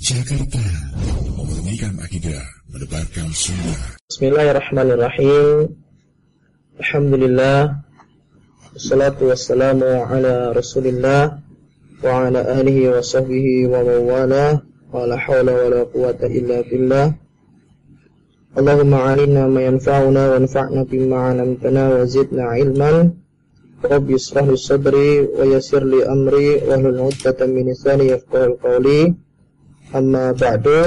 Jakarta, memurnikan akidah, menebarkan sunnah. Bismillahirrahmanirrahim. Alhamdulillah. Wassalatu wassalamu ala rasulillah wa ala alihi wa sahbihi wa mawala wa la hawla wa la quwata illa billah. Allahumma alina ma yanfa'una wa anfa'na bima 'allamtana wa zidna ilman. Rabbi israh li sadri wa yassir li amri wa hlul min lisani yafqahu qawli. Amma ba'du.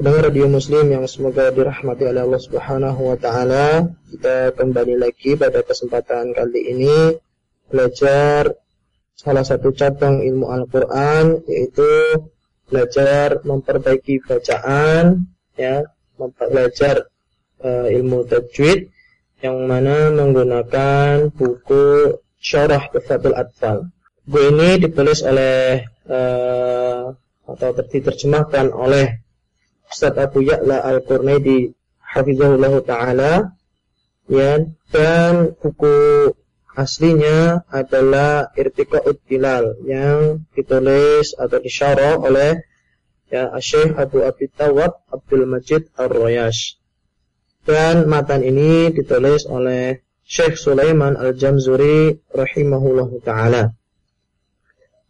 Pendengar radio muslim yang semoga dirahmati oleh Allah subhanahu wa ta'ala Kita kembali lagi pada kesempatan kali ini Belajar salah satu cabang ilmu Al-Quran Yaitu belajar memperbaiki bacaan ya Belajar uh, ilmu tajwid Yang mana menggunakan buku Syarah Tufatul Atfal. Buku ini ditulis oleh uh, atau diterjemahkan oleh Ustaz Abu Ya'la Al-Qurnaidi hafizahullah taala. Ya dan buku aslinya adalah Irtiqa'ud Bilal yang ditulis atau disyarah oleh ya Syekh Abu Abi Tawab Abdul Majid Ar-Royash dan matan ini ditulis oleh Syekh Sulaiman Al-Jamzuri rahimahullahu taala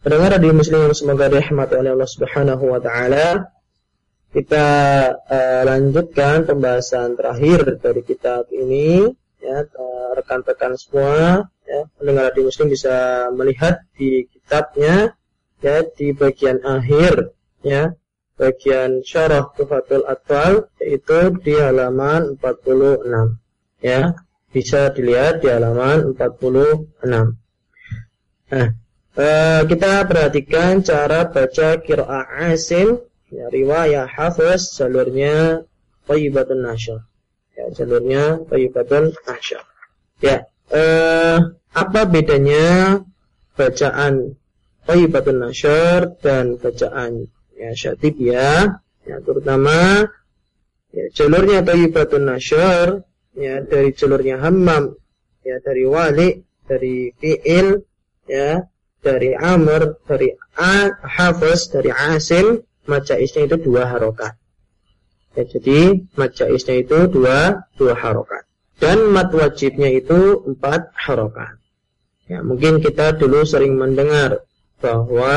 Pendengar radio muslim yang semoga dirahmati oleh Allah Subhanahu wa taala. Kita uh, lanjutkan pembahasan terakhir dari kitab ini ya rekan-rekan semua ya. Pendengar radio muslim bisa melihat di kitabnya ya di bagian akhir ya. Bagian syarah Tufatul Atfal yaitu di halaman 46 ya. Bisa dilihat di halaman 46 nah Uh, kita perhatikan cara baca kira'ah asim. Ya, riwayah hafiz jalurnya Thayyibatun Nasyar ya, jalurnya Thayyibatun Nasyar ya uh, apa bedanya bacaan Thayyibatun Nasyar dan bacaan ya Syatibiyah? Ya terutama ya, jalurnya Thayyibatun Nasyar ya dari jalurnya Hammam ya dari Wali dari Fi'il ya dari Amr, dari A, Hafiz, dari Asim, majaisnya itu dua harokat. Ya, jadi majaisnya itu dua dua harokat. Dan mat wajibnya itu empat harokat. Ya, mungkin kita dulu sering mendengar bahwa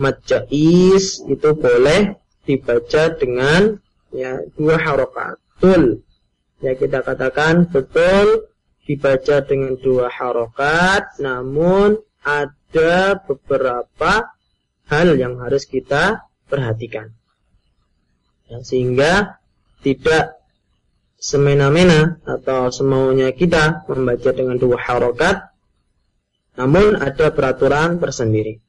majais itu boleh dibaca dengan ya dua harokat. Betul. Ya kita katakan betul dibaca dengan dua harokat, namun ada beberapa hal yang harus kita perhatikan. Ya, sehingga tidak semena-mena atau semaunya kita membaca dengan dua harokat, namun ada peraturan tersendiri.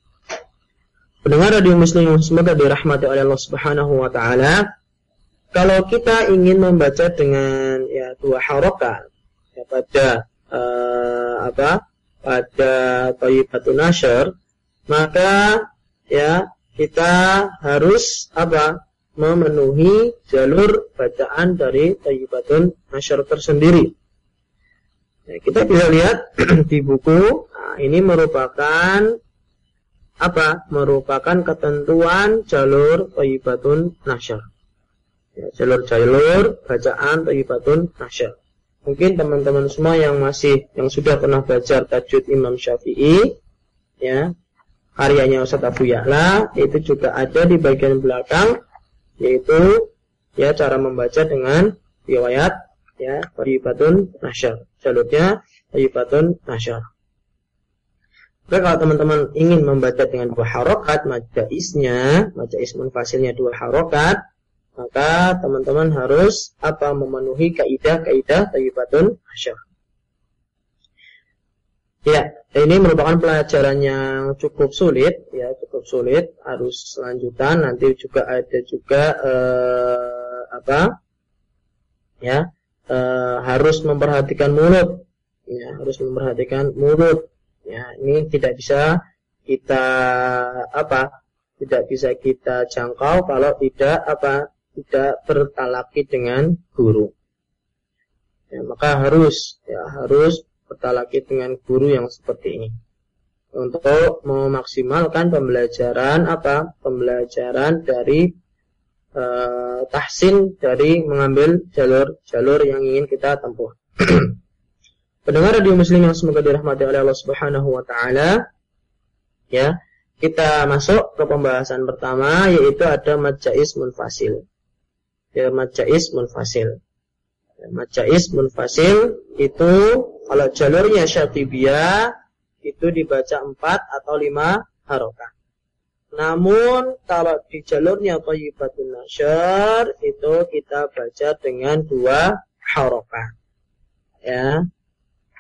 Pendengar radio muslim semoga dirahmati oleh Allah Subhanahu wa taala. Kalau kita ingin membaca dengan ya dua harokat ya, pada uh, apa pada Thayyibatun Nashr maka ya kita harus apa? Memenuhi jalur bacaan dari Thayyibatun Nashr tersendiri. Ya, kita bisa lihat di buku nah, ini merupakan apa? Merupakan ketentuan jalur Thayyibatun Nashr ya, jalur-jalur bacaan Thayyibatun Nashr mungkin teman-teman semua yang masih yang sudah pernah belajar tajwid Imam Syafi'i ya karyanya Ustaz Abu Ya'la itu juga ada di bagian belakang yaitu ya cara membaca dengan riwayat ya Thayyibatun Nasyar. Jalurnya Thayyibatun Nasyar. Oke, kalau teman-teman ingin membaca dengan dua harokat, majaisnya, majais munfasilnya dua harokat, maka teman-teman harus apa memenuhi kaidah-kaidah tayyibatun asyar. Ya, ini merupakan pelajaran yang cukup sulit, ya cukup sulit. Harus lanjutan. Nanti juga ada juga eh, apa? Ya, eh, harus memperhatikan mulut. Ya, harus memperhatikan mulut. Ya, ini tidak bisa kita apa? Tidak bisa kita jangkau kalau tidak apa? Tidak bertalaki dengan guru. Ya, maka harus ya harus bertalaki dengan guru yang seperti ini. untuk memaksimalkan pembelajaran apa pembelajaran dari uh, tahsin dari mengambil jalur-jalur yang ingin kita tempuh. Pendengar radio muslim yang semoga dirahmati oleh Allah Subhanahu wa taala. Ya, kita masuk ke pembahasan pertama yaitu ada majais munfasil. Ya, majais munfasil. Ya, majais munfasil itu kalau jalurnya syatibiyah itu dibaca empat atau lima harokat. Namun kalau di jalurnya Thayyibatun Nasyar itu kita baca dengan dua harokat. Ya,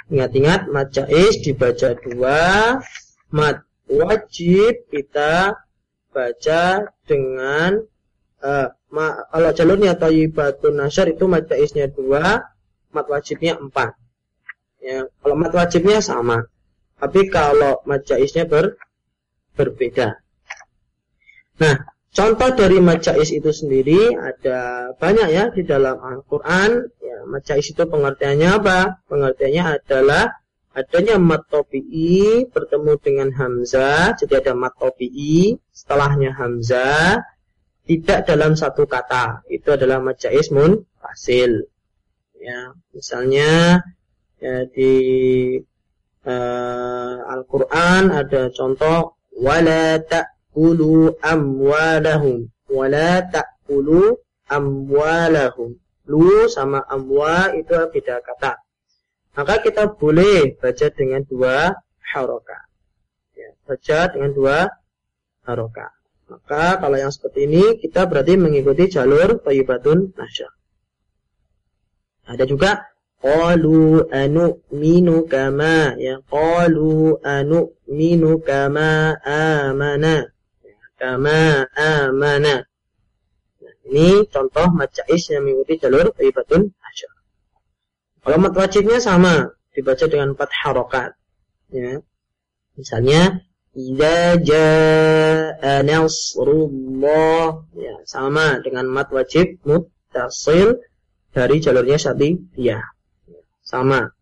Ingat-ingat mat jais dibaca dua, mat wajib kita baca dengan uh, ma, kalau jalurnya thayyibatun nasyar itu mat jaisnya dua, mat wajibnya empat. Ya, kalau mat wajibnya sama. Tapi kalau mat jaisnya ber, berbeda. Nah, contoh dari majais itu sendiri ada banyak ya di dalam Al-Quran Majais itu pengertiannya apa? Pengertiannya adalah adanya mat topi'i bertemu dengan hamzah, jadi ada mat topi'i, setelahnya hamzah, tidak dalam satu kata. Itu adalah majais mun fasil. Ya, misalnya ya, di uh, Al-Qur'an ada contoh wala ta'kulu amwalahum wala ta'kulu amwalahum Lu sama amwa itu beda kata. Maka kita boleh baca dengan dua haroka. Ya, baca dengan dua haroka. Maka kalau yang seperti ini kita berarti mengikuti jalur Thayyibatun Nasya. Ada juga qalu anu minu kama ya qalu anu minu kama amana ya, kama amana ini contoh majais yang mengikuti jalur ibatun asyar. Kalau mat wajibnya sama, dibaca dengan empat harokat. Ya. Misalnya, Ida jaa nasrullah ya, sama dengan mat wajib mutasil dari jalurnya dia Ya, sama.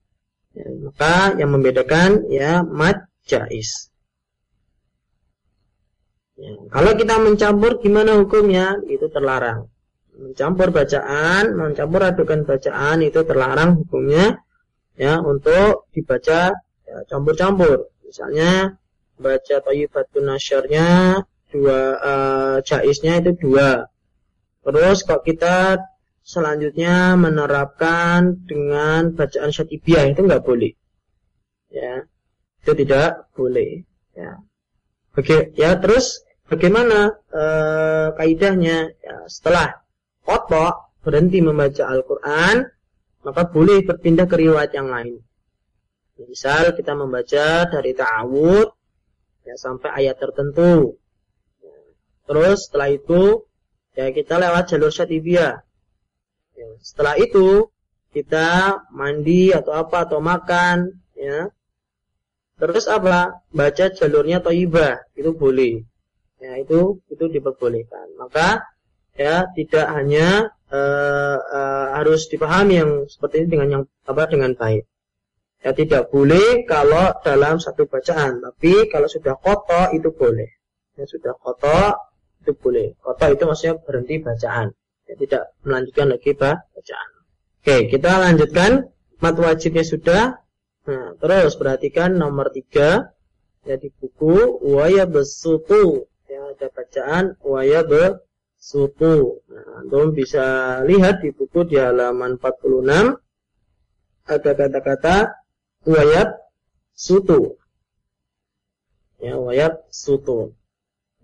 Ya, maka yang membedakan ya mat jais. Ya, kalau kita mencampur gimana hukumnya? Itu terlarang. Mencampur bacaan, mencampur adukan bacaan itu terlarang hukumnya ya untuk dibaca ya, campur-campur. Misalnya baca thayyibatun nasyarnya dua uh, jaisnya itu dua. Terus kok kita selanjutnya menerapkan dengan bacaan syatibiyah itu nggak boleh. Ya. Itu tidak boleh. Ya. Oke, ya terus bagaimana e, kaidahnya? Ya, setelah kotok berhenti membaca Al-Quran, maka boleh berpindah ke riwayat yang lain. Misal kita membaca dari ta'awud ya, sampai ayat tertentu. Terus setelah itu ya kita lewat jalur syatibiyah. Ya, setelah itu kita mandi atau apa atau makan ya Terus apa? Baca jalurnya toibah itu boleh. Ya, itu itu diperbolehkan. Maka ya tidak hanya uh, uh, harus dipahami yang seperti ini dengan yang apa dengan baik. Ya tidak boleh kalau dalam satu bacaan, tapi kalau sudah kotor itu boleh. Ya sudah kotor itu boleh. Kotor itu maksudnya berhenti bacaan. Ya, tidak melanjutkan lagi bacaan. Oke, kita lanjutkan. Mat wajibnya sudah, Nah, terus perhatikan nomor tiga ya di buku waya besutu ya ada bacaan waya besutu. Nah, antum bisa lihat di buku di halaman 46 ada kata-kata wayab sutu. Ya, wayab sutu.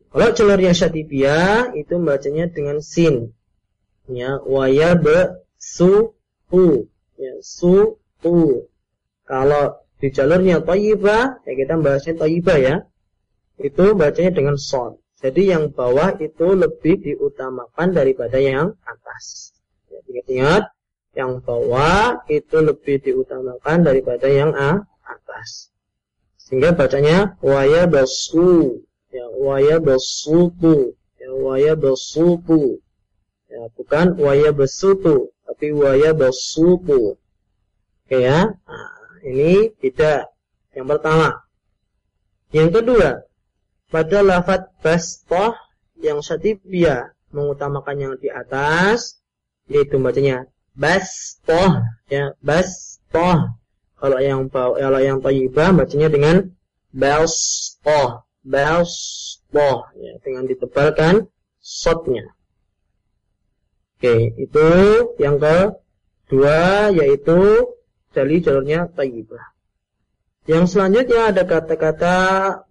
Kalau jalurnya syatibia itu bacanya dengan sin. Ya, wayab sutu. Ya, sutu. Kalau di jalurnya Tayyibah, ya kita bahasnya Tayyibah ya. Itu bacanya dengan son. Jadi yang bawah itu lebih diutamakan daripada yang atas. Ya, ingat-ingat, yang bawah itu lebih diutamakan daripada yang a, atas. Sehingga bacanya waya basu, ya waya basutu, ya waya basutu. Ya, bukan waya basutu, tapi waya basutu. Oke ya. Nah, ini tidak. Yang pertama. Yang kedua, pada lafat bastoh yang satibia mengutamakan yang di atas, yaitu bacanya bastoh, ya bastoh. Kalau yang kalau yang tayyibah bacanya dengan bastoh, bastoh, ya, dengan ditebalkan shotnya. Oke, itu yang kedua yaitu dari jalurnya tayyibah. Yang selanjutnya ada kata-kata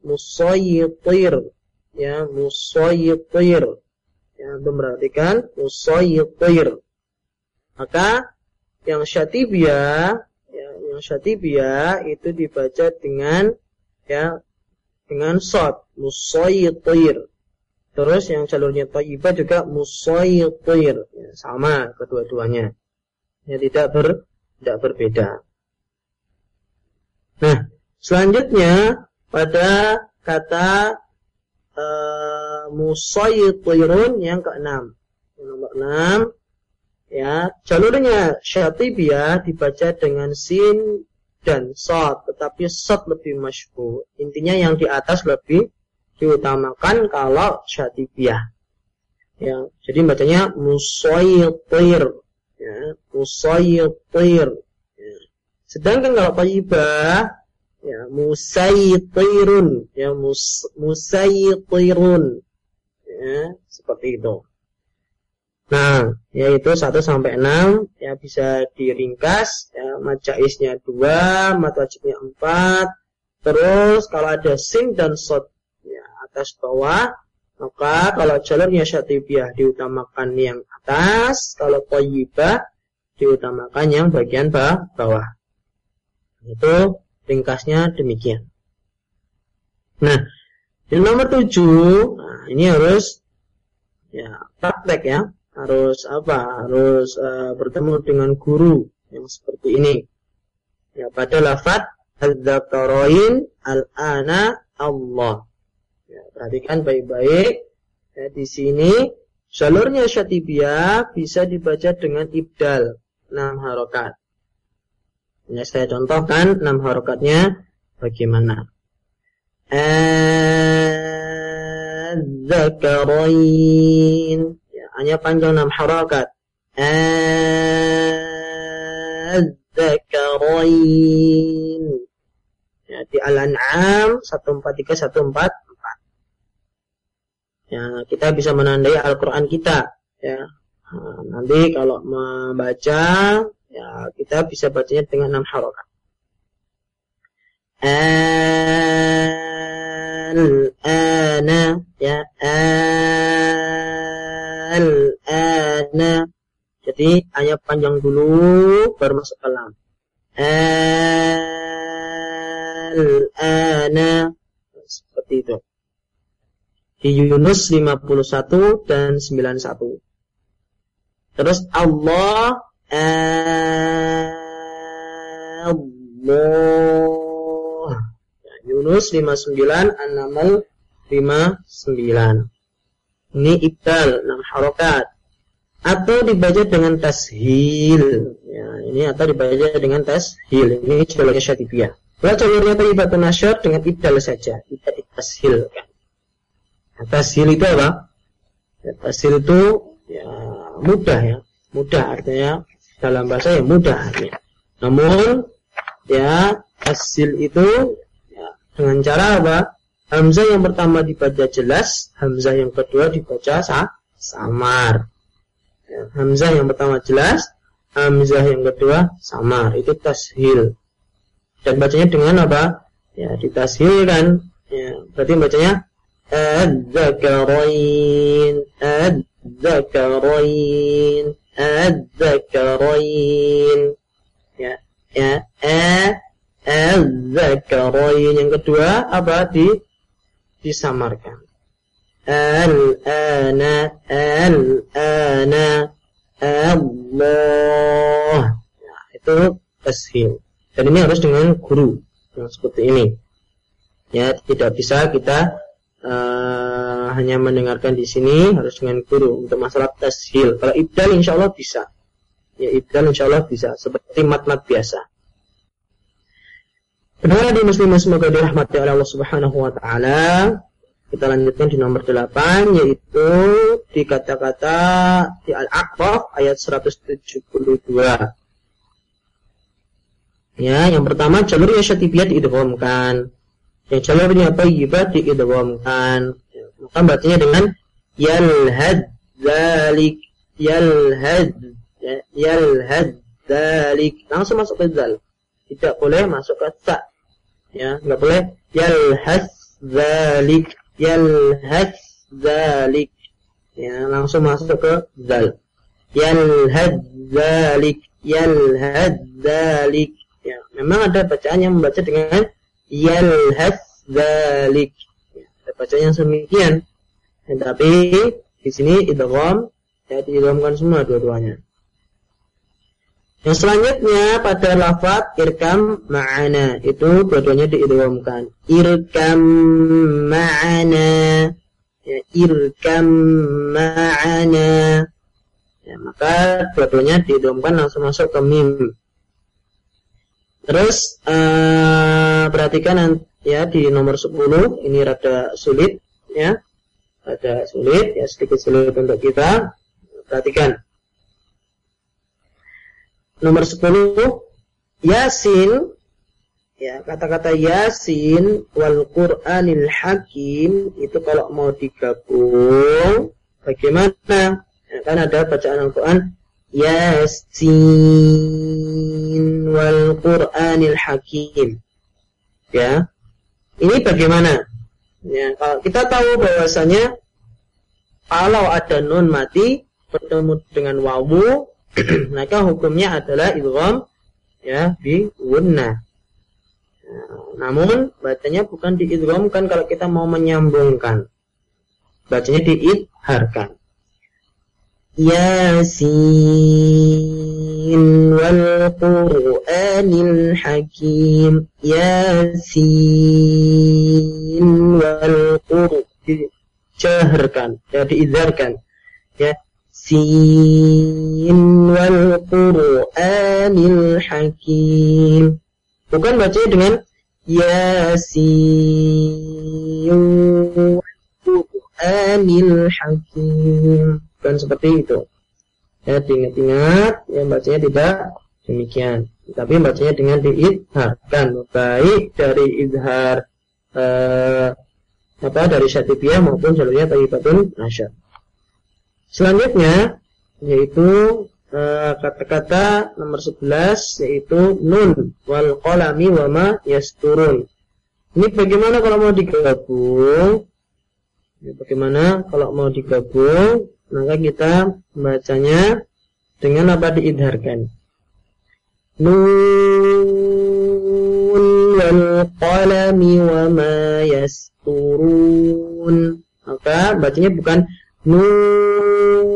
musayyitir. Ya, musayyitir. Ya, untuk memperhatikan musayyitir. Maka yang syatibia, ya, yang syatibia itu dibaca dengan ya dengan shot musayyitir. Terus yang jalurnya thayyibah juga musayyitir. Ya, sama kedua-duanya. Ya tidak ber tidak berbeda. Nah, selanjutnya pada kata uh, musayyitirun yang keenam. Yang nomor enam, ya jalurnya syatibiyah dibaca dengan sin dan sod, tetapi sod lebih masyhur. Intinya yang di atas lebih diutamakan kalau syatibiyah. Ya, jadi bacanya musayyitir, ya, musayyitir. Sedangkan kalau thayyibah ya musaytirun ya mus, ya seperti itu. Nah, yaitu 1 sampai 6 ya bisa diringkas ya majaisnya 2, mat wajibnya 4. Terus kalau ada sin dan sod ya atas bawah maka kalau jalurnya syatibiyah diutamakan yang atas, kalau thayyibah diutamakan yang bagian bawah. Itu ringkasnya demikian. Nah, yang nomor tujuh, nah ini harus ya praktek ya, harus apa? Harus uh, bertemu dengan guru yang seperti ini. Ya, pada lafat al-dzakarain al-ana Allah. Ya, perhatikan baik-baik. Ya, di sini jalurnya syatibiyah bisa dibaca dengan ibdal 6 harokat. Ya, saya contohkan enam harokatnya bagaimana. Az-zakarain. Ya, hanya panjang enam harokat. Az-zakarain. Ya, di Al-An'am 143 144. Ya, kita bisa menandai Al-Qur'an kita, ya. Nanti kalau membaca Ya, kita bisa bacanya dengan enam harokat. Al-ana ya al-ana. Jadi hanya panjang dulu baru masuk ke lam. Al-ana seperti itu. Di Yunus 51 dan 91. Terus Allah Allah. Yunus 59, An-Naml 59. Ini ibtal, 6 harokat. Atau dibaca dengan tashil. Ya, ini atau dibaca dengan tashil. Ini jalurnya syatibiyah. Kalau jalurnya taibatun nasyar dengan ibtal saja. Tidak tashil. Kan. Nah, tashil itu apa? Ya, tashil itu ya, mudah ya. Mudah artinya dalam bahasa yang mudah. Ya. Namun ya hasil itu ya, dengan cara apa? Hamzah yang pertama dibaca jelas, Hamzah yang kedua dibaca sah, samar. Ya, Hamzah yang pertama jelas, Hamzah yang kedua samar. Itu tashil. Dan bacanya dengan apa? Ya, ditashilkan. Ya, berarti bacanya ad-dzakarain, ad-dzakarain adzakarain ya ya a adzakarain yang kedua apa di disamarkan al-ana al-ana Allah ya, itu tashil dan ini harus dengan guru yang seperti ini ya tidak bisa kita uh, hanya mendengarkan di sini harus dengan guru untuk masalah tashil. Kalau ibdal insya Allah bisa. Ya ibdal insya Allah bisa seperti mat-mat biasa. Kedua di muslimin semoga dirahmati oleh Allah Subhanahu wa taala. Kita lanjutkan di nomor 8 yaitu di kata-kata di Al-Aqraf ayat 172. Ya, yang pertama jalurnya syatibiyah diidghamkan. Yang jalurnya thayyibah diidghamkan. Maka bacanya dengan yalhad zalik yalhad ya, yalhad zalik langsung masuk ke zal tidak boleh masuk ke ta ya nggak boleh. Yalhas zalik yalhas zalik ya langsung masuk ke zal yalhad zalik yalhad zalik ya memang ada bacaan yang membaca dengan yalhas zalik ya, ada bacaan yang semikian. Tapi di sini idgham ya diidghamkan semua dua-duanya yang selanjutnya pada lafaz irkam ma'ana itu dua-duanya diidghamkan. Irkam ma'ana. Ya, irkam ma'ana. Ya, maka dua-duanya diidghamkan langsung masuk ke mim. Terus uh, perhatikan ya di nomor 10 ini rada sulit ya. Rada sulit ya sedikit sulit untuk kita. Perhatikan nomor 10 Yasin. Ya kata-kata Yasin wal Qur'anil Hakim itu kalau mau digabung bagaimana? Ya, kan ada bacaan Al-Qur'an Yasin wal Qur'anil Hakim. Ya ini bagaimana? Ya kalau kita tahu bahwasanya kalau ada nun mati bertemu dengan wawu maka hukumnya adalah idgham ya di wunna. Namun bacanya bukan diidghamkan kalau kita mau menyambungkan. Bacanya diidharkan. Yasin wal Qur'anil Hakim. Yasin wal Qur'an dijaharkan, ya diidharkan. Ya, Yasin wal Qur'anil Hakim. Bukan bacanya dengan Yasin Qur'anil Hakim. Bukan seperti itu. Ya, ingat-ingat yang bacanya tidak demikian. Tapi bacanya dengan diidharkan. Baik dari idhar eh, apa dari syatibiyah maupun jalurnya tayyibatun nasyar. Selanjutnya yaitu eh, kata-kata uh, nomor 11 yaitu nun wal qalami wa ma yasturun. Ini bagaimana kalau mau digabung? Ya, bagaimana kalau mau digabung? Maka kita bacanya dengan apa diidharkan. Nun wal qalami wa ma yasturun. Maka bacanya bukan nun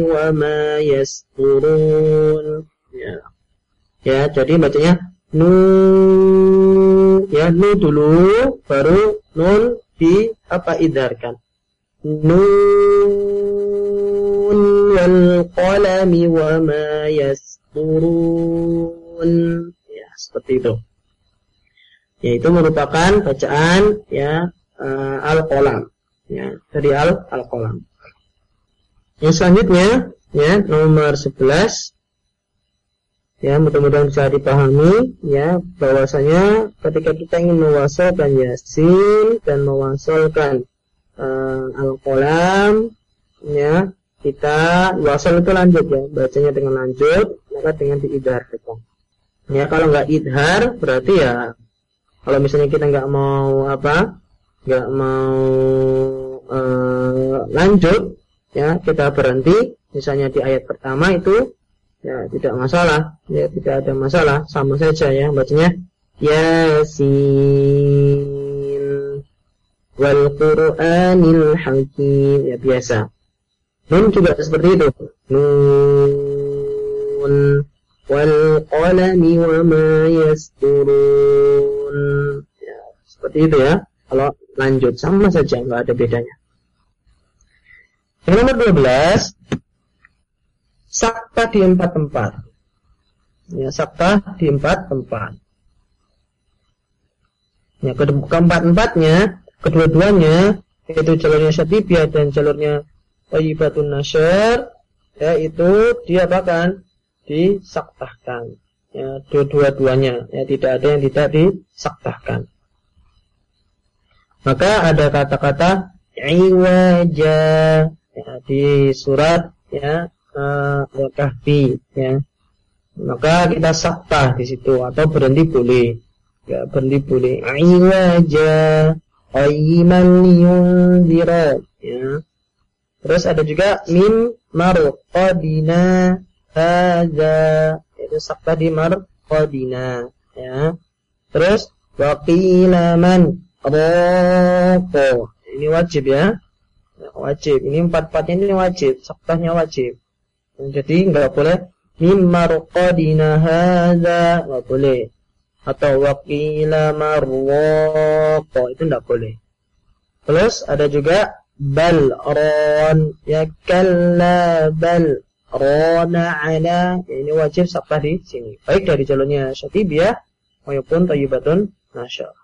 wa ma ya. Ya jadi bacanya nun ya nu dulu baru nun di apa idarkan. Nun wal qalami wa ma yasturun. Ya seperti itu. Yaitu merupakan bacaan ya uh, al-qalam ya dari al al-qalam yang selanjutnya ya nomor 11 ya mudah-mudahan bisa dipahami ya bahwasanya ketika kita ingin mewasalkan yasin dan mewasalkan uh, al-qalam ya kita wasal itu lanjut ya bacanya dengan lanjut maka dengan diidhar ya kalau nggak idhar berarti ya kalau misalnya kita nggak mau apa nggak mau uh, lanjut ya kita berhenti. Misalnya di ayat pertama itu ya tidak masalah. Ya tidak ada masalah. Sama saja ya bacanya. Yasin. Wal qur'anil hakim. Ya biasa. Nun juga seperti itu. Nun. Wal qalami wa ma yasturun. Ya seperti itu ya. Kalau lanjut sama saja nggak ada bedanya. Yang nomor 12 sakta di empat tempat. Ya, saktah di empat tempat. Ya, keempat-empatnya, kedua-duanya, yaitu jalurnya syatibiyah dan jalurnya Thayyibatun Nasr, ya itu dia bahkan disaktahkan. Ya, dua-duanya, ya tidak ada yang tidak disaktahkan. Maka ada kata-kata iwaja ya, di surat ya uh, Al-Kahfi ya. Maka kita saktah di situ atau berhenti boleh. Ya, berhenti boleh. Iwaja qayyiman liyunzira ya. Terus ada juga min marqadina hadza itu saktah di marqadina ya. Terus waqila man Roko. Ini wajib ya. Wajib. Ini empat-empatnya ini wajib. Saktahnya wajib. Jadi enggak boleh mimma raqadina hadza enggak boleh. Atau waqila marwaqo itu enggak boleh. Terus ada juga bal ron ya kalla bal rona ala ini wajib saktah di sini baik dari jalurnya syatibiyah maupun tayyibatun nasyar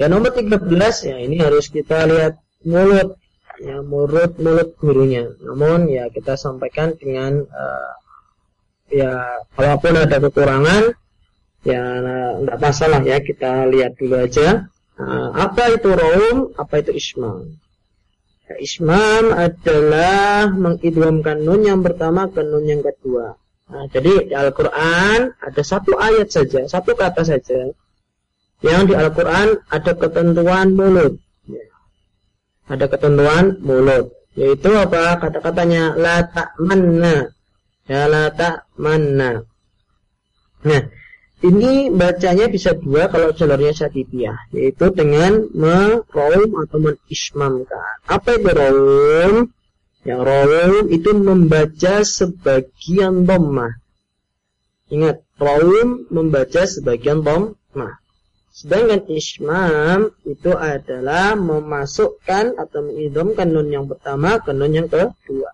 dan nomor 13 ya ini harus kita lihat mulut ya mulut mulut gurunya. Namun ya kita sampaikan dengan uh, ya kalaupun ada kekurangan ya enggak masalah ya kita lihat dulu aja. Nah, apa itu raum, apa itu ismam? Ya, ismam adalah mengidghamkan nun yang pertama ke nun yang kedua. Nah, jadi di Al-Quran ada satu ayat saja, satu kata saja yang di Al-Quran ada ketentuan mulut. Ada ketentuan mulut. Yaitu apa? Kata-katanya la ta'manna. Ya la ta'manna. Nah, ini bacanya bisa dua kalau jalurnya syatibiyah, yaitu dengan merawum atau mengismamkan. Apa itu rawum? Yang rawum itu membaca sebagian dhammah. Ingat, rawum membaca sebagian dhammah. Sedangkan ismam itu adalah memasukkan atau mengidhamkan nun yang pertama ke nun yang kedua.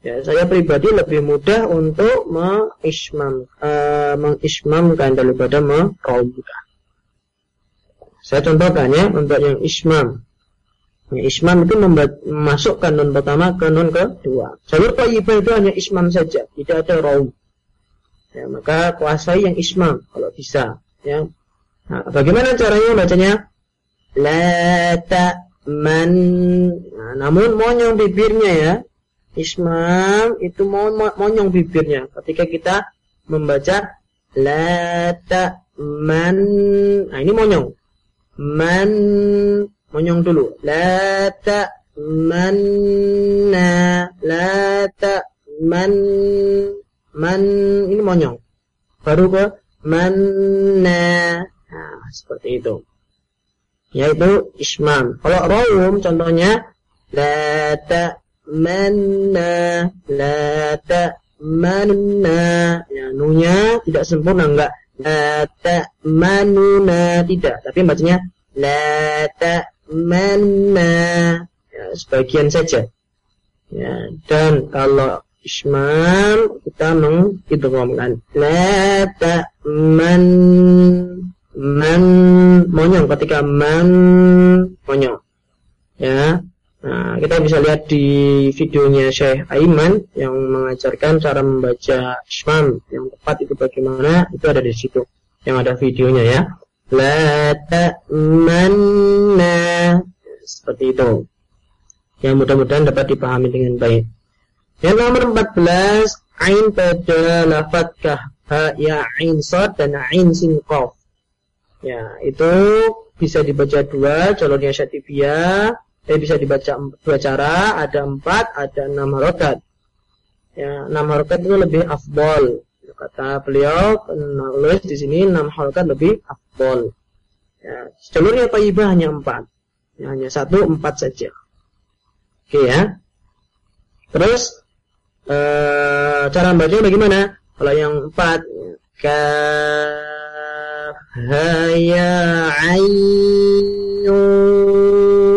Ya, saya pribadi lebih mudah untuk mengismam, uh, mengismamkan daripada meromkan. Saya contohkan ya untuk yang ismam. Ya, ismam itu memasukkan nun pertama ke nun kedua. Jalur thayyibah itu hanya ismam saja, tidak ada raum. Ya, maka kuasai yang ismam kalau bisa. Ya, Nah, bagaimana caranya bacanya? La ta'man. Nah, namun monyong bibirnya ya. Ismam itu monyong bibirnya ketika kita membaca la ta'man. Nah, ini monyong. Man monyong dulu. La ta'manna. La man ini monyong. Baru ke manna seperti itu. Yaitu ismam. Kalau rawum contohnya la ta'manna la ta'manna. Ya, nunya tidak sempurna enggak. La ta'manuna tidak, tapi bacanya la ta'manna. Ya, sebagian saja. Ya, dan kalau ismam kita mengidghamkan la ta'man man monyong ketika man monyong. Ya. Nah kita bisa lihat di videonya Syekh Aiman yang mengajarkan cara membaca ismam. Yang tepat itu bagaimana itu ada di situ yang ada videonya ya. La ta'manna. Seperti itu. Yang mudah-mudahan dapat dipahami dengan baik. Yang nomor 14 ain pada lafat kah ya ain sad dan ain sin qaf Ya, itu bisa dibaca dua, jalurnya syatibiyah, eh bisa dibaca dua cara, ada empat, ada enam harokat. Ya, enam harokat itu lebih afdol. Kata beliau, penulis di sini enam harokat lebih afdol. Ya, jalurnya taibah hanya empat. Ya, hanya satu, empat saja. Oke ya. Terus, eh, cara bacanya bagaimana? Kalau yang empat, ya, هيا عين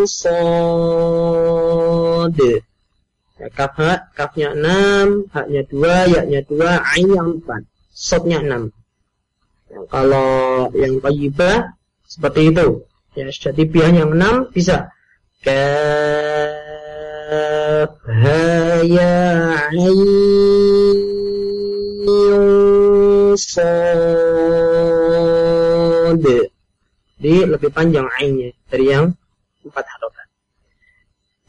صاد ya, kaf ha, kafnya 6, haknya 2, yaknya 2, ainnya 4. Sotnya 6. Ya, kalau yang tayyibah seperti itu. Ya, syatibiyah yang 6 bisa. Kaf ha ya ain sad. jadi lebih panjang ainnya dari yang empat harokat.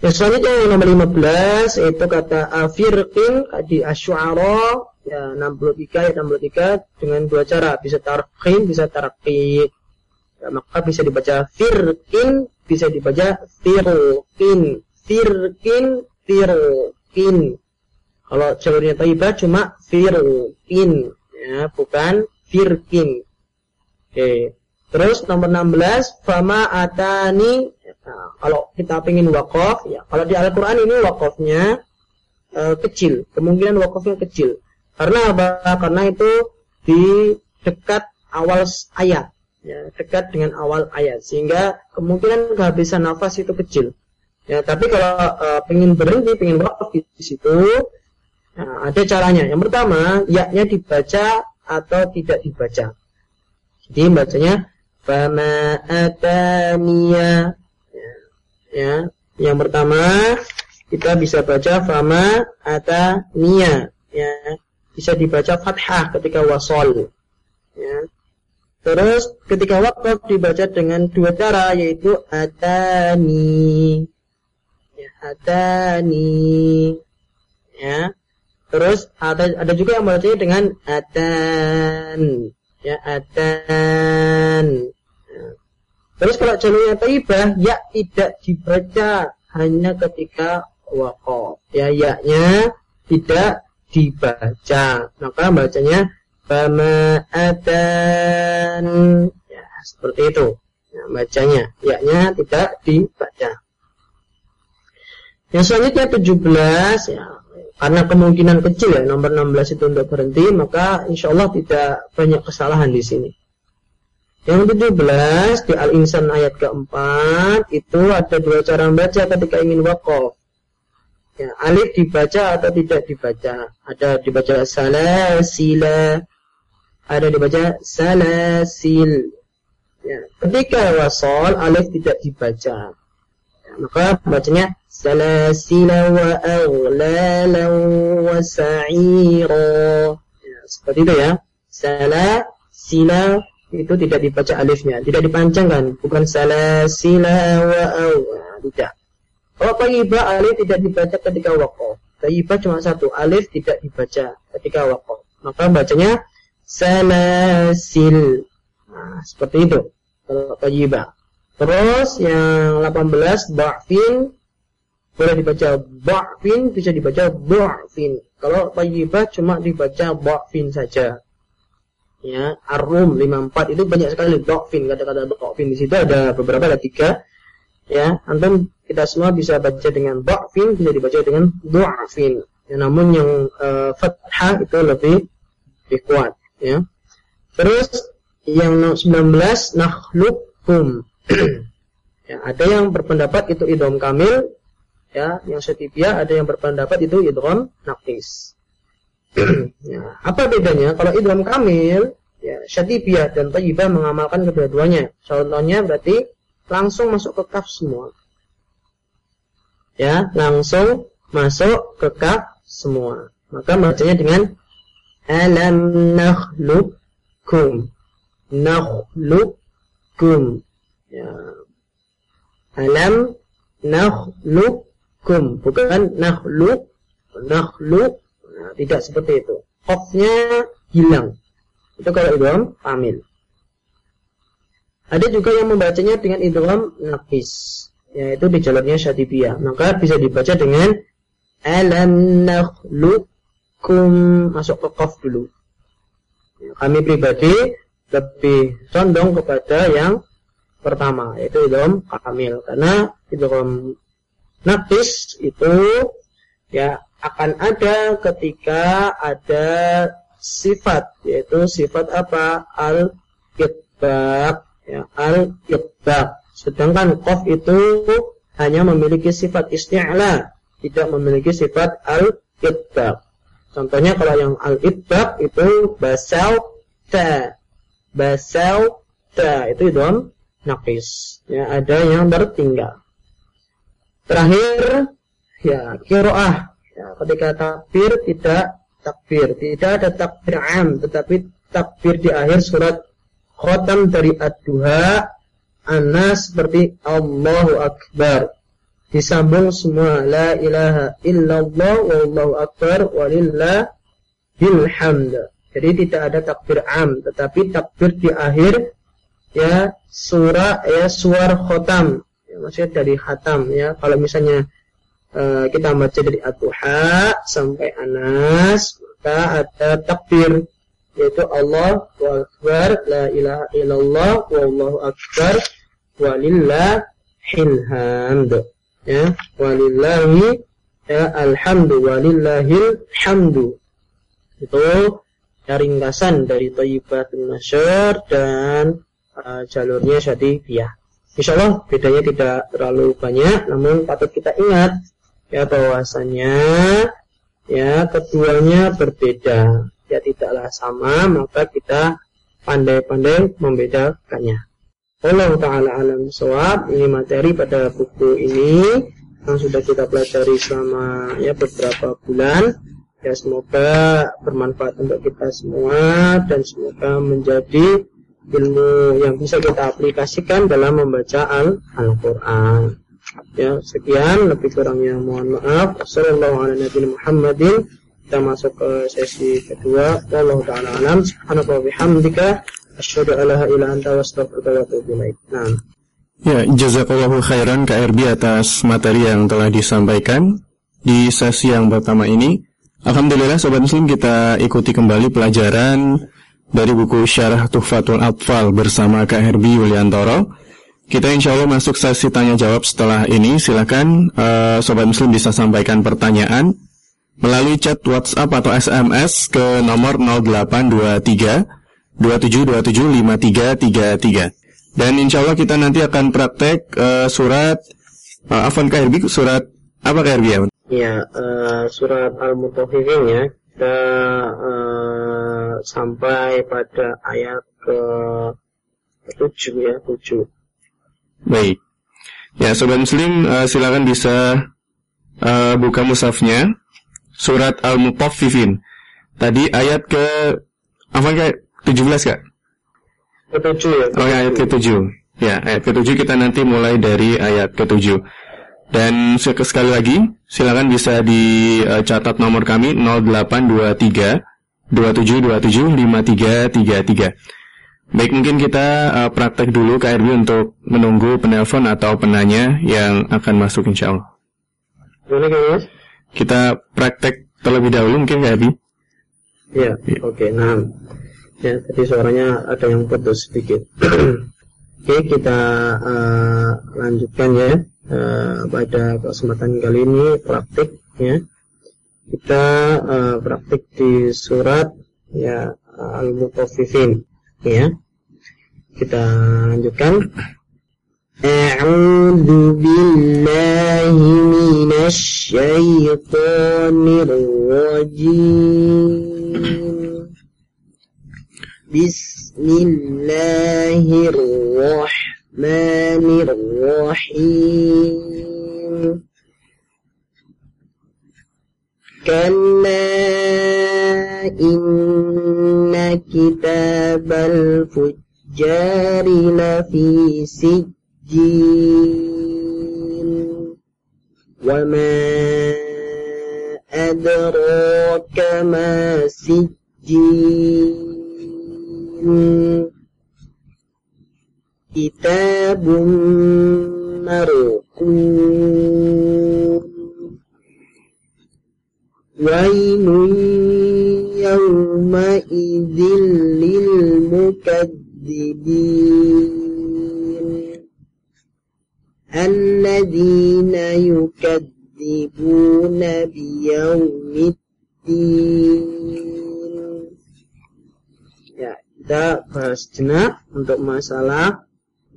Yang selanjutnya yang nomor 15 itu kata afirqin di asy'ara ya 63 ya 63 dengan dua cara. Bisa tarqin bisa tarqi ya, maka bisa dibaca firqin bisa dibaca firqin. Firqin firqin. Kalau jalurnya taibah cuma firqin ya bukan firqin. Oke terus nomor 16 fama atani Nah, kalau kita ingin wakaf, ya kalau di Al-Quran ini wakafnya e, kecil, kemungkinan wakafnya kecil. Karena apa? Karena itu di dekat awal ayat, ya, dekat dengan awal ayat, sehingga kemungkinan kehabisan nafas itu kecil. Ya, tapi kalau e, pengen berhenti, pengen wakaf di, di situ, nah, ada caranya. Yang pertama, yaknya dibaca atau tidak dibaca. Jadi bacanya Fama ataniya ya. Yang pertama kita bisa baca fama ata niya ya. Bisa dibaca fathah ketika wasol ya. Terus ketika wakaf dibaca dengan dua cara yaitu atani ya, atani ya. Terus ada ada juga yang bacanya dengan atan ya atan Terus kalau jalurnya taibah, ya tidak dibaca hanya ketika wakaf. Ya, yaknya tidak dibaca. Maka bacanya bama adan. Ya, seperti itu. Ya, bacanya. Yaknya tidak dibaca. Yang selanjutnya 17 ya, karena kemungkinan kecil ya nomor 16 itu untuk berhenti maka insya Allah tidak banyak kesalahan di sini. Yang 17 di Al-Insan ayat keempat itu ada dua cara membaca ketika ingin wakaf. Ya, alif dibaca atau tidak dibaca. Ada dibaca salasila, ada dibaca salasil. Ya, ketika wasol alif tidak dibaca. Ya, maka bacanya salasila wa aghlala wa sa'ira. Ya, seperti itu ya. Salasila itu tidak dibaca alifnya, tidak dipanjangkan, bukan salasila wa aw, tidak. Kalau thayyibah alif tidak dibaca ketika waqaf. Thayyibah cuma satu, alif tidak dibaca ketika waqaf. Maka bacanya salasil. Nah, seperti itu. Kalau thayyibah. Terus yang 18 ba'fin boleh dibaca ba'fin bisa dibaca ba'fin. Kalau thayyibah cuma dibaca ba'fin saja ya Ar-Rum 54 itu banyak sekali dokfin kata-kata dokfin. Di situ ada beberapa ada tiga. Ya antum kita semua bisa baca dengan dokfin bisa dibaca dengan du'afin. Ya, namun yang uh, fathah itu lebih lebih kuat ya. Terus yang 19 nakhluqum ya ada yang berpendapat itu idom kamil ya. Yang setipia ada yang berpendapat itu idom nafis ya, apa bedanya? Kalau idgham kamil, ya, syadibiyah dan thayyibah mengamalkan kedua-duanya. Contohnya berarti langsung masuk ke kaf semua. Ya, langsung masuk ke kaf semua. Maka bacanya dengan alam nakhluqkum. Nakhluqkum. Ya. Alam nakhluqkum, bukan nakhluq, nakhluq Nah, tidak seperti itu. Qafnya hilang. Itu kalau idgham famil. Ada juga yang membacanya dengan idgham nafis, yaitu di jalurnya syatibiyah. Maka bisa dibaca dengan alam nakhluqukum masuk ke qaf dulu. Kami pribadi lebih condong kepada yang pertama yaitu idgham kamil karena idgham nafis itu ya akan ada ketika ada sifat yaitu sifat apa al itbaq ya al itbaq sedangkan qaf itu hanya memiliki sifat isti'la tidak memiliki sifat al-itbaq. Contohnya kalau yang al-itbaq itu basal ta. Basal ta itu idom naqis. Ya, ada yang tertinggal. Terakhir ya kiroah. Ya, ketika takbir tidak takbir, tidak ada takbir am, tetapi takbir di akhir surat khotam dari ad-duha Anas seperti Allahu Akbar disambung semua la ilaha illallah wallahu akbar walillahil hamd. Jadi tidak ada takbir am, tetapi takbir di akhir ya surah ya suar khotam. Ya, maksudnya dari khatam ya. Kalau misalnya uh, kita baca dari atuha sampai anas, maka ada takbir yaitu Allah akbar la ilaha illallah wallahu akbar walillahil hamd ya walillahi ya alhamdu walillahil hamdu itu ringkasan dari Thayyibatul Nasyar dan uh, jalurnya Syadibiyah. Insyaallah bedanya tidak terlalu banyak namun patut kita ingat ya bahwasanya ya keduanya berbeda. Ya tidaklah sama maka kita pandai-pandai membedakannya. Allah Ta'ala alam sawab Ini materi pada buku ini Yang sudah kita pelajari selama ya beberapa bulan. Ya semoga bermanfaat untuk kita semua Dan semoga menjadi ilmu yang bisa kita aplikasikan dalam membaca Al-Quran Ya sekian lebih kurangnya mohon maaf Wassalamualaikum Muhammadin kita masuk ke sesi kedua Allah Ta'ala alam Subhanahu wa bihamdika Asyhadu an la ilaha anta astaghfiruka wa atubu ilaik. Nah. Ya, jazakallahu khairan KRB atas materi yang telah disampaikan di sesi yang pertama ini. Alhamdulillah Sobat Muslim kita ikuti kembali pelajaran dari buku Syarah Tuhfatul Atfal bersama KRB Yuliantoro. Kita insya Allah masuk sesi tanya jawab setelah ini. Silakan uh, Sobat Muslim bisa sampaikan pertanyaan melalui chat WhatsApp atau SMS ke nomor 0823 27275333. Dan insya Allah kita nanti akan praktek uh, surat uh, Afan KRB surat apa KRB ya? Ya, uh, surat Al-Mutaffifin ya. Kita uh, sampai pada ayat ke tujuh ya, tujuh. Baik. Ya, sobat muslim uh, silakan bisa uh, buka musafnya surat Al-Mutaffifin. Tadi ayat ke apa kayak 17 kak? Ke-7 ya. Oh ya, ayat ke-7. Ya, ayat ke-7 kita nanti mulai dari ayat ke-7. Dan sekali lagi, silakan bisa dicatat nomor kami 0823 2727 5333. Baik, mungkin kita uh, praktek dulu KRB untuk menunggu penelpon atau penanya yang akan masuk insya Allah. Boleh kan, Kita praktek terlebih dahulu mungkin KRB. Ya, ya. oke, okay, nah. Ya, tadi suaranya ada yang putus sedikit. Oke, kita uh, lanjutkan ya uh, pada kesempatan kali ini praktik ya. Kita uh, praktik di surat ya Al-Mutaffifin ya. Kita lanjutkan. A'udzu billahi minasy syaithanir rajim. بسم الله الرحمن الرحيم كلا إن كتاب الفجار لفي سجين. وما أدراك ما سجين. كتاب مرقوم. ويل يومئذ للمكذبين. الذين يكذبون بيوم الدين kita bahas jenak untuk masalah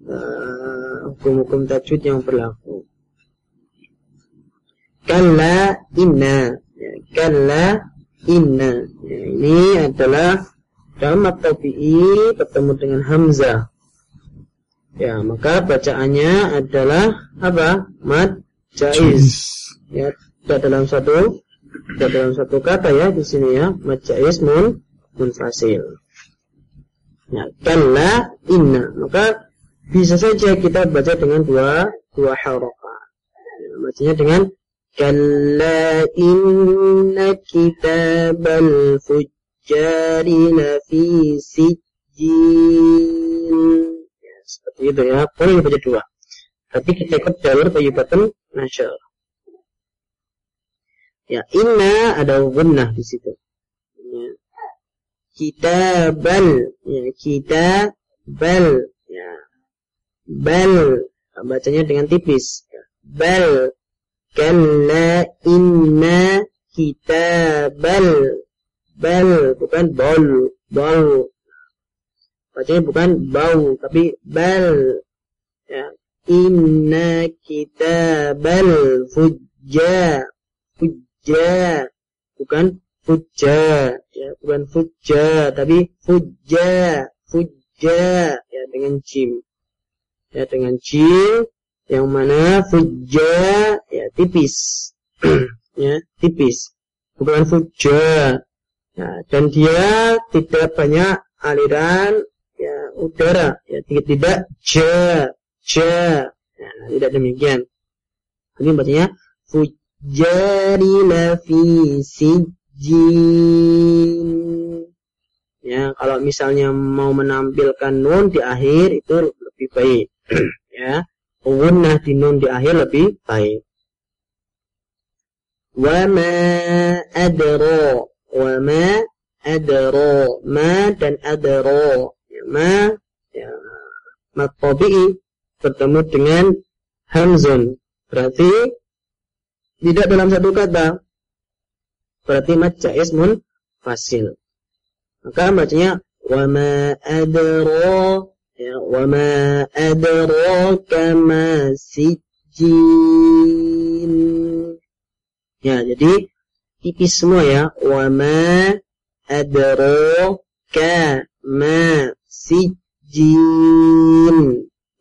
eh, hukum-hukum uh, tajwid yang berlaku. kalla inna ya, kalla inna ya, ini adalah damat tabi'i bertemu dengan hamzah. Ya maka bacaannya adalah apa? Mad jaiz. Ya tidak dalam satu tidak dalam satu kata ya di sini ya. Mad jaiz mun munfasil ya kalla inna. Maka bisa saja kita baca dengan dua dua harokat ya, bacanya dengan kalla inna kitabal fuj jari lafi sijil ya, seperti itu ya. Boleh dibaca dua tapi kita ikut jalur batan nasyar ya inna ada gunnah di situ. Ya. kita bal ya kita bal ya. Bal. Bacanya dengan tipis. Ya. bal. Kalla inna kitabal. bal bukan bol bol bacanya bukan bau tapi bal ya. Inna kita bal fujja fujja bukan fujja ya bukan fujja tapi fujja fujja ya dengan jim ya dengan jim yang mana fujja ya tipis. Ya tipis. Bukan fujja Ya, dan dia tidak banyak aliran ya udara, ya tidak tidak ja ja. Ya, tidak demikian. Ini bacanya fujarina. Ya, kalau misalnya mau menampilkan nun di akhir itu lebih baik. ya, gunnah di nun di akhir lebih baik. Wa ma adra wa ma adro ma dan adro ya, ma ya, mat bertemu dengan hamzun. Berarti tidak dalam satu kata. Berarti mat jaiz mun fasil maka bacanya wa ma adro ya wa ma kama sijin ya jadi tipis semua ya. Wa ma adraka ma.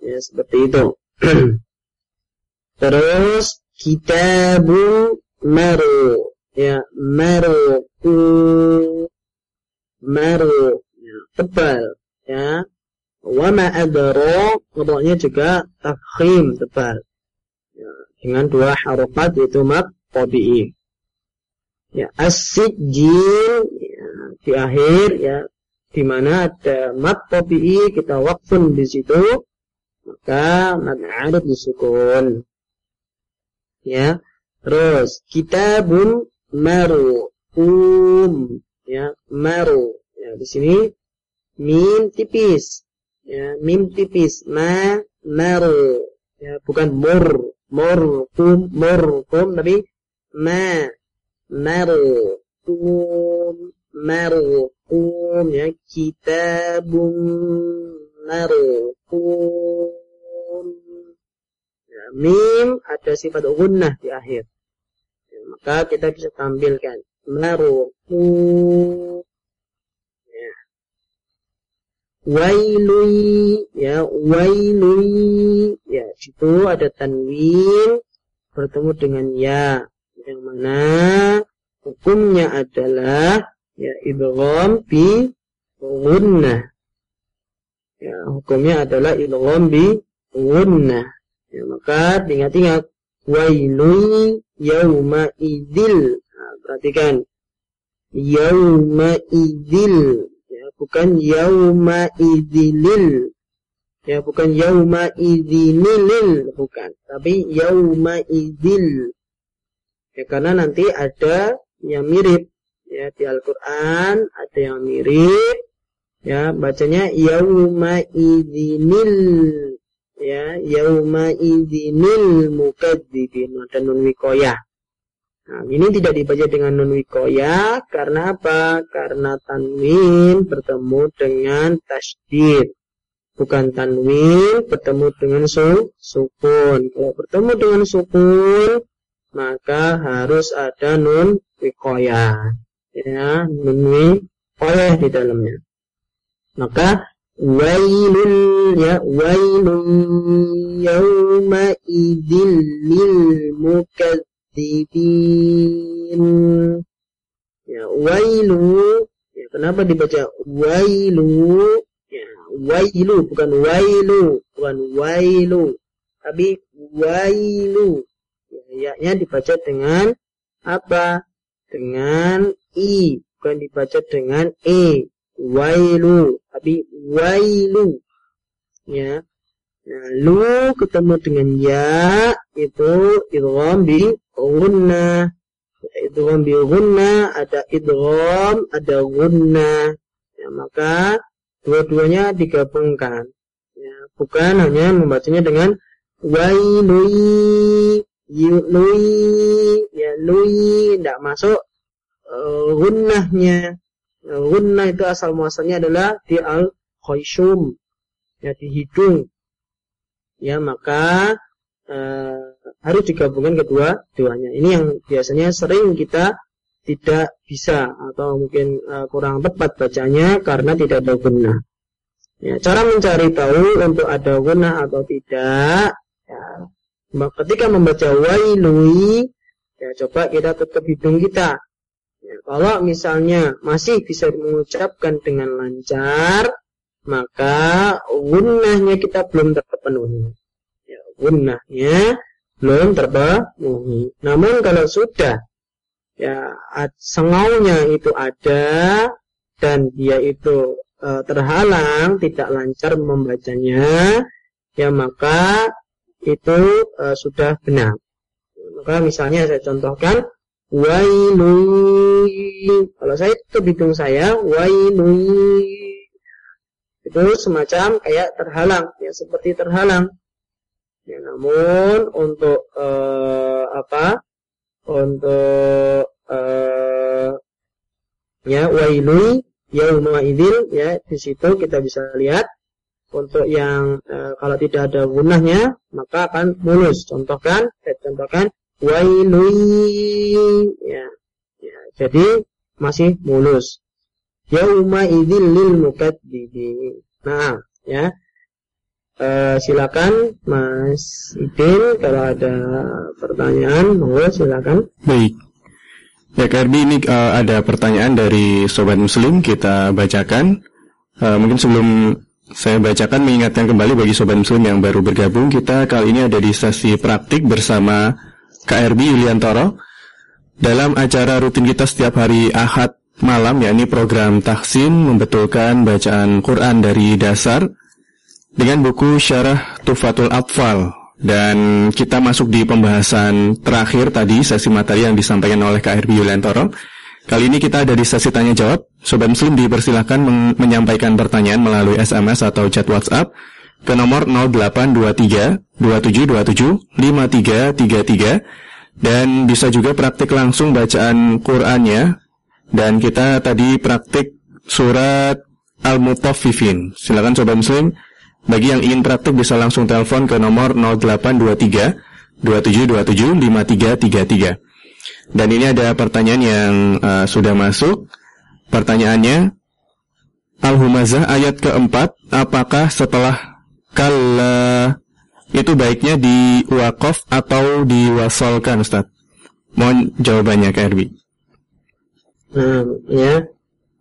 Ya, seperti itu. Terus kitabun maru. Ya, maru. Maru. Ya, tebal. Ya. Wa ma adra, juga tafkhim tebal. Ya, dengan dua harokat yaitu mat tabi'i ya as-sijil ya, di akhir ya. Di mana ada mat tabi'i kita wakfun di situ maka mad arif disukun ya terus kitabun maru um ya maru. Ya di sini mim tipis. Ya mim tipis ma maru. Ya bukan mur mur kum mur kum tapi ma marqum marqum ya kitabun marqum ya, mim ada sifat gunnah di akhir. Ya, maka kita bisa tampilkan marqum ya. Wailui ya wailui. Ya itu ada tanwin bertemu dengan ya mana hukumnya adalah ya idgham bi gunnah. Ya, hukumnya adalah idgham bi gunnah. Ya, maka ingat-ingat wailun yauma idil. Nah, perhatikan yauma idil ya, bukan yauma idilil ya bukan yauma idinilil bukan tapi yauma idil Ya karena nanti ada yang mirip ya di Al-Qur'an ada yang mirip ya bacanya yauma idzinil ya yauma idzinil mukadzibin ada nun wikoya. Nah, ini tidak dibaca dengan nun wikoya karena apa? Karena tanwin bertemu dengan tasdid. Bukan tanwin bertemu dengan su, sukun. Kalau bertemu dengan sukun, maka harus ada nun wikoya ya nun wikoya di dalamnya. Maka wailun ya wailun yauma idil lil mukadzibin ya wailu ya kenapa dibaca wailu? Ya wailu bukan wailu bukan wailu tapi wailu ya nya dibaca dengan apa? Dengan i. Bukan dibaca dengan e. Wailu. Tapi wailu. Ya. Nah lu ketemu dengan ya itu idgham bi gunna idgham bi gunna ada idgham ada gunna ya maka dua-duanya digabungkan. Ya bukan hanya membacanya dengan wailui lui ya lui tidak masuk uh, gunnahnya. Gunnah itu asal muasalnya adalah di al khayshum ya di hidung. Ya maka uh, harus digabungkan kedua duanya. Ini yang biasanya sering kita tidak bisa atau mungkin uh, kurang tepat bacanya karena tidak ada gunnah. Ya cara mencari tahu untuk ada gunnah atau tidak ketika membaca wailui ya coba kita tutup hidung kita. Ya, kalau misalnya masih bisa mengucapkan dengan lancar maka gunnahnya kita belum terpenuhi. Ya, gunnahnya belum terpenuhi. Namun kalau sudah ya sengaunya itu ada dan dia itu e, terhalang tidak lancar membacanya ya maka itu uh, sudah benar. Maka misalnya saya contohkan wailui. Kalau saya itu hidung saya wailui. Itu semacam kayak terhalang, ya seperti terhalang. Ya, namun untuk uh, apa? Untuk uh, ya wailui yauma idzil ya di situ kita bisa lihat untuk yang e, kalau tidak ada gunahnya maka akan mulus. Contohkan, saya contohkan wailui ya. ya. Jadi masih mulus. Yauma idzil lil mukadzibin. Nah, ya. E, silakan Mas Idin kalau ada pertanyaan, monggo silakan. Baik. Ya Karbi ini uh, ada pertanyaan dari sobat muslim kita bacakan. Uh, mungkin sebelum saya bacakan mengingatkan kembali bagi sobat muslim yang baru bergabung. Kita kali ini ada di sesi praktik bersama KRB Yuliantoro dalam acara rutin kita setiap hari Ahad malam yakni program Taksin membetulkan bacaan Quran dari dasar dengan buku Syarah Tufatul Atfal. Dan kita masuk di pembahasan terakhir tadi sesi materi yang disampaikan oleh KRB Yuliantoro Kali ini kita ada di sesi tanya jawab. Sobat Muslim dipersilahkan men menyampaikan pertanyaan melalui SMS atau chat WhatsApp ke nomor 0823 2727 5333 dan bisa juga praktik langsung bacaan Qur'annya dan kita tadi praktik surat Al-Mutaffifin. Silakan Sobat Muslim bagi yang ingin praktik bisa langsung telepon ke nomor 0823 2727 5333. Dan ini ada pertanyaan yang uh, sudah masuk. Pertanyaannya, Al-Humazah ayat keempat, apakah setelah kala itu baiknya di wakaf atau diwasolkan Ustaz? Mohon jawabannya Kak Erbi. Hmm, ya.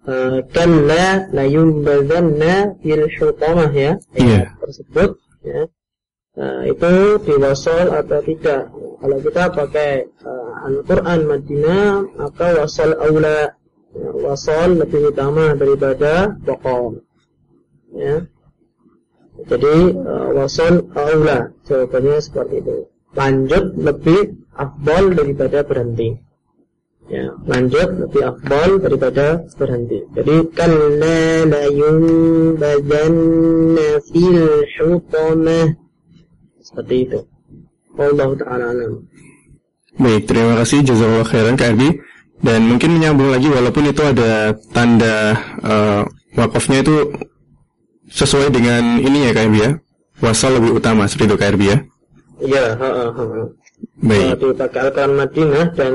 Uh, kalla la yumbazanna fil hutamah ya. Iya. Tersebut ya. Uh, itu diwasol atau tidak. Kalau kita pakai uh, Al-Quran Madinah, maka wasal aula. Ya, wasal lebih utama daripada pokok. Ya. Jadi uh, wasal aula. Jawabannya seperti itu. Lanjut lebih afdal daripada berhenti. Ya, lanjut lebih afdal daripada berhenti. Jadi kalla la yunbadanna fil hutamah. Seperti itu. Allah taala alam. Baik, terima kasih jazakallah khairan KRB dan mungkin menyambung lagi walaupun itu ada tanda uh, wakafnya itu sesuai dengan ini ya KRB ya. Wasal lebih utama seperti itu KRB ya. Ya, Baik. Uh, dipakai Al-Quran Madinah dan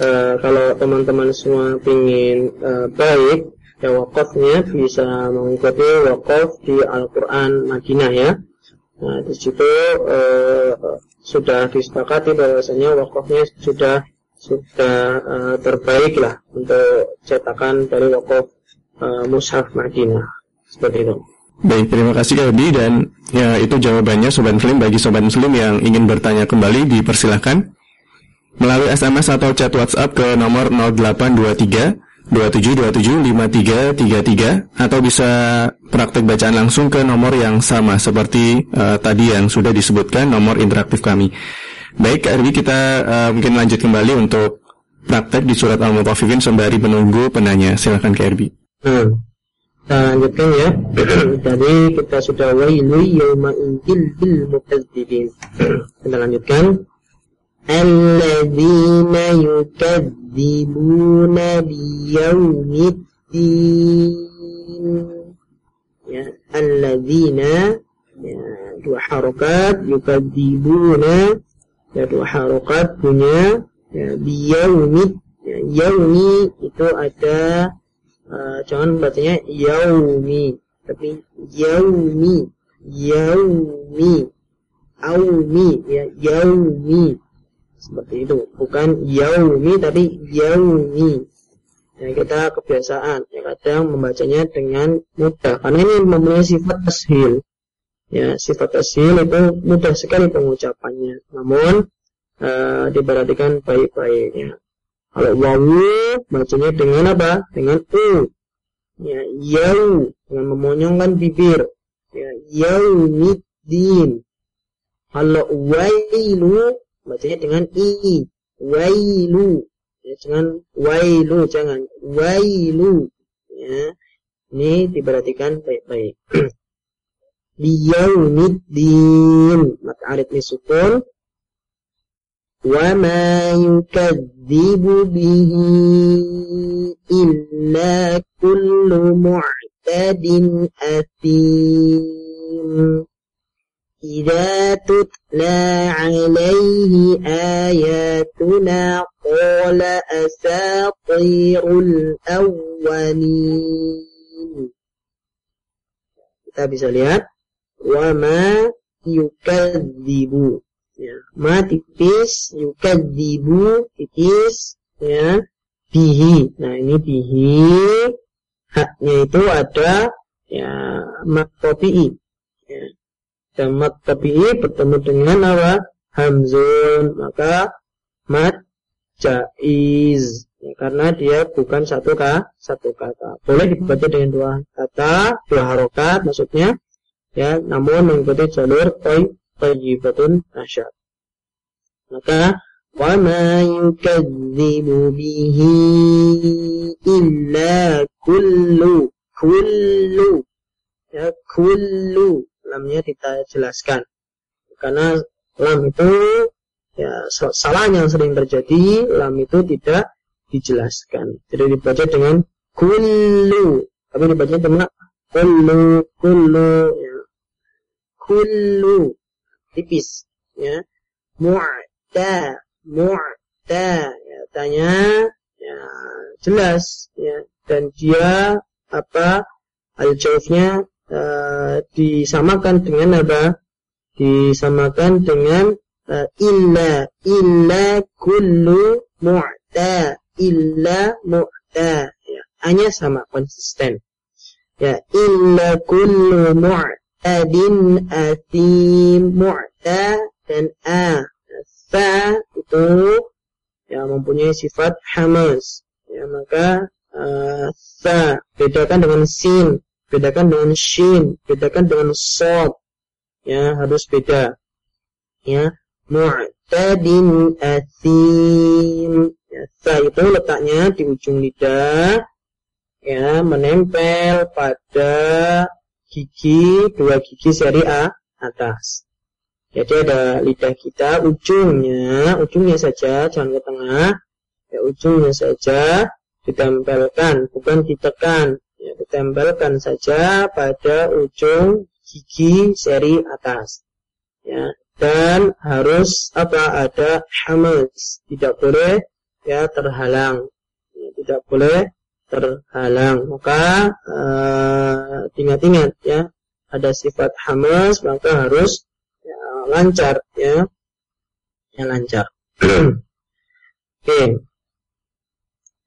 uh, kalau teman-teman semua ingin uh, baik, ya wakafnya bisa mengikuti wakaf di Al-Quran Madinah ya. Nah, di situ uh, sudah disepakati bahwasanya wakafnya sudah sudah uh, terbaik lah untuk cetakan dari wakaf uh, Mushaf Madinah. Seperti itu. Baik, terima kasih Edi dan ya itu jawabannya Sobat Muslim. Bagi Sobat Muslim yang ingin bertanya kembali dipersilahkan. Melalui SMS atau chat WhatsApp ke nomor 0823 27275333 atau bisa praktek bacaan langsung ke nomor yang sama seperti uh, tadi yang sudah disebutkan nomor interaktif kami. Baik, Kak Erwi kita uh, mungkin lanjut kembali untuk praktek di surat Al-Mutaffifin sembari menunggu penanya. Silakan Kak Erwi. Hmm. Lanjutkan ya. Tadi kita sudah wailu yawma intil bil mukadzibin. kita lanjutkan. الذين يكذبون بيوم الدين. يا الذين دو حركات يكذبون دو حركات بنا بيوم يا يومي itu ada uh, jangan bacanya yaumi tapi yaumi yaumi aumi ya seperti itu bukan yaumi tapi yaumi ya kita kebiasaan ya kadang membacanya dengan mudah karena ini mempunyai sifat tashil ya sifat tashil itu mudah sekali pengucapannya namun uh, diperhatikan baik-baiknya kalau wawu bacanya dengan apa? Dengan u. Ya, yau dengan memonyongkan bibir. Ya, yaumiddin. Kalau wailu bacanya dengan i. Wailu. Ya, jangan wailu jangan. Wailu. Ya. Ini diperhatikan baik-baik. Biyaumiddin maka alifnya sukun wa ma yukadzibu bihi illa kullu mu'tadin atim إذا تتلى عليه آياتنا قال أساطير الأولين kita bisa lihat wama yukadzibu ya ma tipis dibu tipis ya bihi nah ini bihi haknya itu ada ya mat topi'i ya. dan mat topi'i bertemu dengan apa hamzun maka mat jaiz ya, karena dia bukan satu kata satu kata boleh dibaca dengan dua kata dua harokat maksudnya ya namun mengikuti jalur toy tayyibatun asyad. Maka وما يكذب به إلا كل كل ya kullu lamnya kita jelaskan. Karena lam itu ya salah yang sering terjadi lam itu tidak dijelaskan. Jadi dibaca dengan kullu. Tapi dibaca dengan kullu kullu ya. Kullu. Tipis ya. Mu'ta mu'ta ya. Tanya ya jelas ya. Dan dia apa al-jawabnya uh, disamakan dengan apa? Disamakan dengan uh, illa illa kullu mu'ta illa mu'ta. Ya hanya sama konsisten. Ya illa kullu mu'ta adin atim mu'ta dan a. Fa itu ya mempunyai sifat hamas. Ya maka uh, fa bedakan dengan sin bedakan dengan shin bedakan dengan sod ya harus beda ya mu'tadin atim ya, fa itu letaknya di ujung lidah ya menempel pada gigi, dua gigi seri A atas. Jadi ada lidah kita, ujungnya, ujungnya saja, jangan ke tengah. Ya, ujungnya saja ditempelkan, bukan ditekan. Ya, ditempelkan saja pada ujung gigi seri atas. Ya, dan harus apa ada hamas. Tidak boleh ya terhalang. Ya, tidak boleh terhalang. Maka uh, ingat-ingat ya ada sifat hamas maka harus ya, lancar ya. Yang lancar. Oke. okay.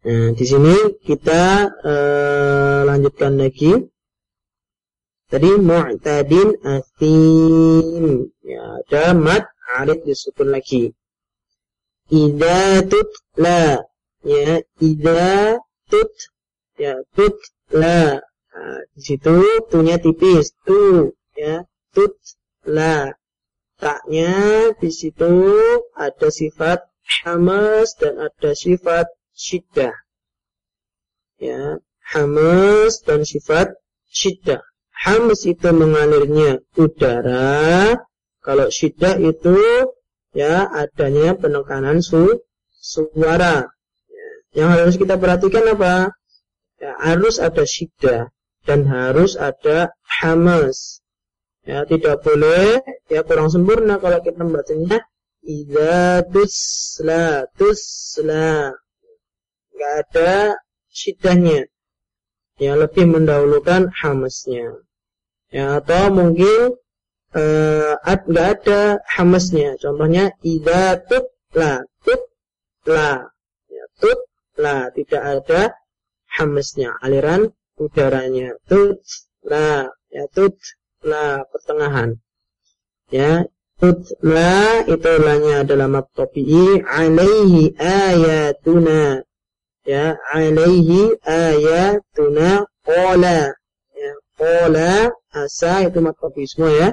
Nah, di sini kita uh, lanjutkan lagi. Tadi mu'tadin asim ya ada mat arid disukun lagi. Ida tutla ya ida tut. Ya tut la. Nah, di situ tunya tipis. Tu ya tut la. Taknya di situ ada sifat hamas dan ada sifat syiddah ya hamas dan sifat syiddah hamas itu mengalirnya udara kalau syiddah itu ya adanya penekanan su suara yang harus kita perhatikan apa? Ya, harus ada syiddah dan harus ada hamas. Ya, tidak boleh ya kurang sempurna kalau kita membacanya idza tusla tusla. Enggak ada syiddahnya. Ya, lebih mendahulukan hamasnya. Ya, atau mungkin eh enggak ada hamasnya. Contohnya idza tutla tutla. Ya, tut la tidak ada hamesnya aliran udaranya tut la ya tut la pertengahan ya tut la itu lanya adalah matopi alaihi ayatuna ya alaihi ayatuna qala ya qala asa itu matopi semua ya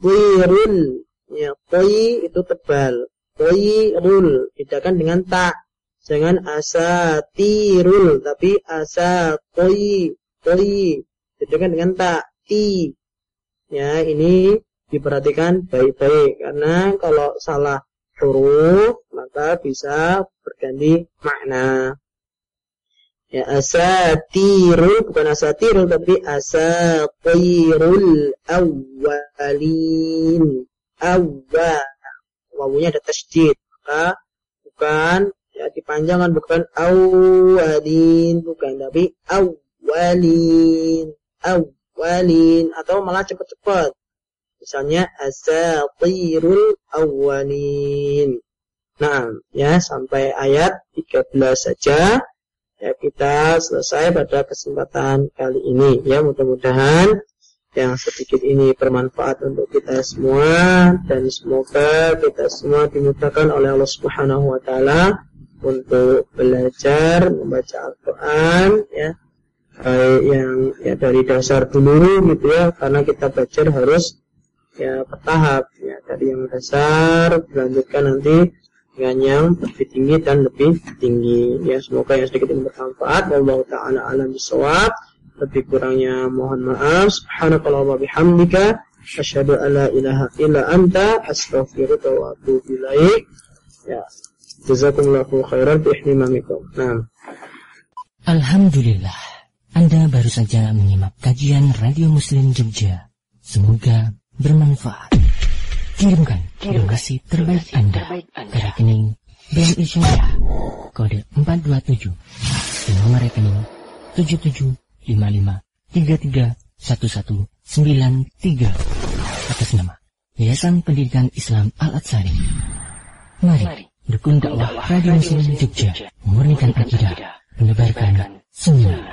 wirul ya koi itu tebal rul bedakan dengan tak Jangan asa tirul tapi asa koi koi. Bedakan dengan tak ti. Ya, ini diperhatikan baik-baik karena kalau salah huruf maka bisa berganti makna. Ya asa tirul bukan asa tirul tapi asa tirul awalin. Awwa. Wawunya ada tasjid. Maka bukan ya dipanjangkan bukan awalin bukan tapi awalin awalin atau malah cepat-cepat misalnya asatirul awalin nah ya sampai ayat 13 saja ya kita selesai pada kesempatan kali ini. Ya mudah-mudahan yang sedikit ini bermanfaat untuk kita semua dan semoga kita semua dimudahkan oleh Allah Subhanahu wa taala untuk belajar membaca Al-Quran ya. Baik yang ya dari dasar dulu gitu ya karena kita belajar harus ya bertahap ya. Dari yang dasar dilanjutkan nanti dengan yang lebih tinggi dan lebih tinggi ya semoga yang sedikit ini bermanfaat Allah taala alam bisawab lebih kurangnya mohon maaf subhanakallah wa bihamdika asyhadu alla ilaha illa anta astaghfiruka wa atubu ilaik ya Jazakumullahu khairan biihtimamikum. Nah. Alhamdulillah. Anda baru saja menyimak kajian Radio Muslim Jogja. Semoga bermanfaat. Kirimkan donasi terbaik Anda ke rekening BNI Syariah kode 427 di nomor rekening 7755331193 atas nama Yayasan Pendidikan Islam Al-Atsari. Mari Dukun dakwah Radio Muslim Jogja, memurnikan akidah, menebarkan semangat.